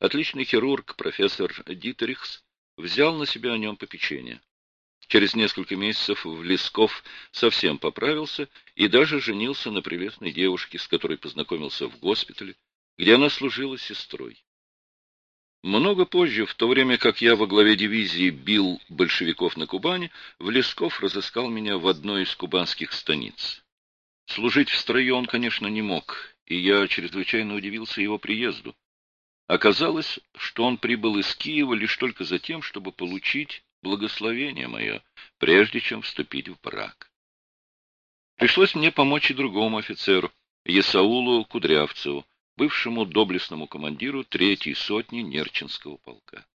Отличный хирург, профессор Дитерихс, взял на себя о нем попечение. Через несколько месяцев в Лесков совсем поправился и даже женился на прелестной девушке, с которой познакомился в госпитале, где она служила сестрой. Много позже, в то время как я во главе дивизии бил большевиков на Кубани, Влесков разыскал меня в одной из кубанских станиц. Служить в строю он, конечно, не мог, и я чрезвычайно удивился его приезду. Оказалось, что он прибыл из Киева лишь только за тем, чтобы получить благословение мое, прежде чем вступить в брак. Пришлось мне помочь и другому офицеру, Есаулу Кудрявцеву, бывшему доблестному командиру третьей сотни Нерчинского полка.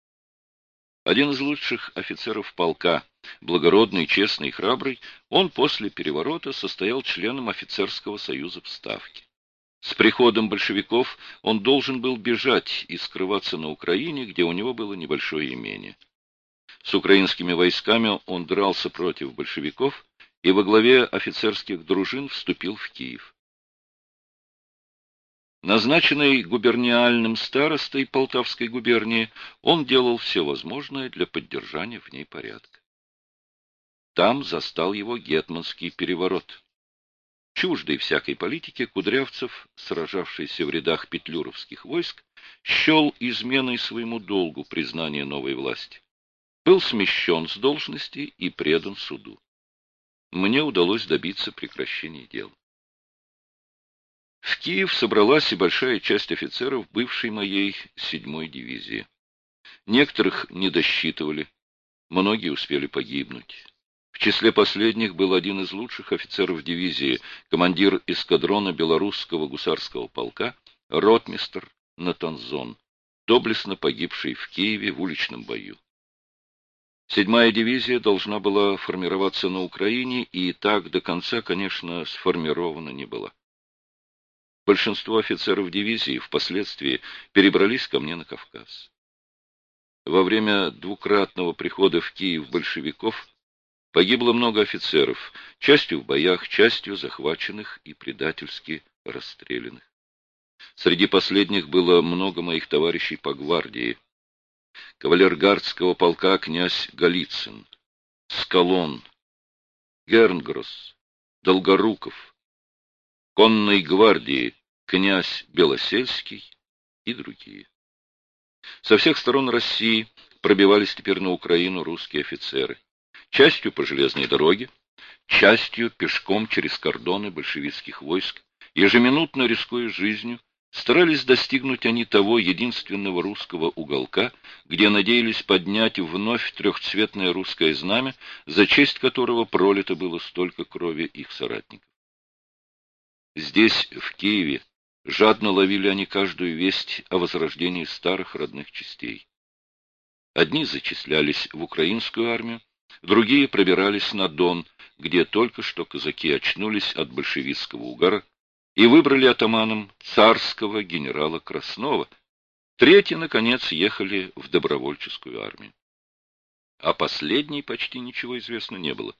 Один из лучших офицеров полка, благородный, честный и храбрый, он после переворота состоял членом офицерского союза в Ставке. С приходом большевиков он должен был бежать и скрываться на Украине, где у него было небольшое имение. С украинскими войсками он дрался против большевиков и во главе офицерских дружин вступил в Киев. Назначенный губерниальным старостой Полтавской губернии, он делал все возможное для поддержания в ней порядка. Там застал его гетманский переворот. Чуждый всякой политики, Кудрявцев, сражавшийся в рядах петлюровских войск, счел изменой своему долгу признание новой власти. Был смещен с должности и предан суду. Мне удалось добиться прекращения дел. В Киев собралась и большая часть офицеров бывшей моей седьмой дивизии. Некоторых не досчитывали, многие успели погибнуть. В числе последних был один из лучших офицеров дивизии, командир эскадрона белорусского гусарского полка, ротмистр Натанзон, доблестно погибший в Киеве в уличном бою. Седьмая дивизия должна была формироваться на Украине, и так до конца, конечно, сформирована не была. Большинство офицеров дивизии впоследствии перебрались ко мне на Кавказ. Во время двукратного прихода в Киев большевиков погибло много офицеров, частью в боях, частью захваченных и предательски расстрелянных. Среди последних было много моих товарищей по гвардии. Кавалергардского полка князь Голицын, Скалон, Гернгрос, Долгоруков, конной гвардии князь Белосельский и другие. Со всех сторон России пробивались теперь на Украину русские офицеры. Частью по железной дороге, частью пешком через кордоны большевистских войск, ежеминутно рискуя жизнью, старались достигнуть они того единственного русского уголка, где надеялись поднять вновь трехцветное русское знамя, за честь которого пролито было столько крови их соратников. Здесь, в Киеве, жадно ловили они каждую весть о возрождении старых родных частей. Одни зачислялись в украинскую армию, другие пробирались на Дон, где только что казаки очнулись от большевистского угара и выбрали атаманом царского генерала Краснова. Третьи, наконец, ехали в добровольческую армию. О последней почти ничего известно не было.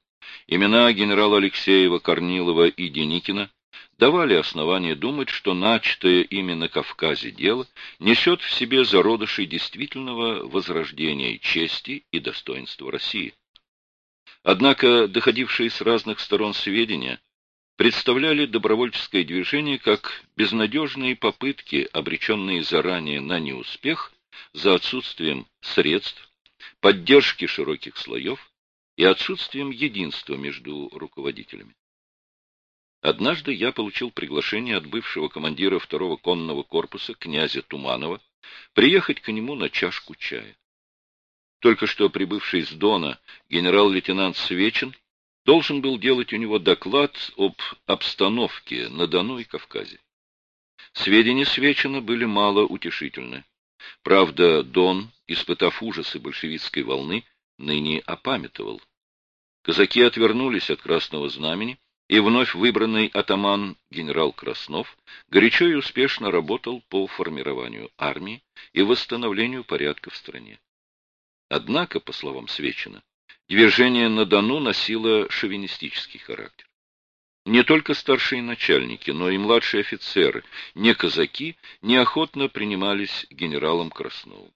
Имена генерала Алексеева, Корнилова и Деникина давали основания думать, что начатое ими на Кавказе дело несет в себе зародыши действительного возрождения чести и достоинства России. Однако доходившие с разных сторон сведения представляли добровольческое движение как безнадежные попытки, обреченные заранее на неуспех, за отсутствием средств, поддержки широких слоев и отсутствием единства между руководителями. Однажды я получил приглашение от бывшего командира второго конного корпуса князя Туманова приехать к нему на чашку чая. Только что прибывший с Дона генерал-лейтенант Свечин должен был делать у него доклад об обстановке на Дону и Кавказе. Сведения Свечина были мало утешительны. Правда, Дон, испытав ужасы большевистской волны, ныне опамятовал. Казаки отвернулись от Красного Знамени, и вновь выбранный атаман генерал Краснов горячо и успешно работал по формированию армии и восстановлению порядка в стране. Однако, по словам Свечина, движение на Дону носило шовинистический характер. Не только старшие начальники, но и младшие офицеры, не казаки, неохотно принимались генералом Красновым.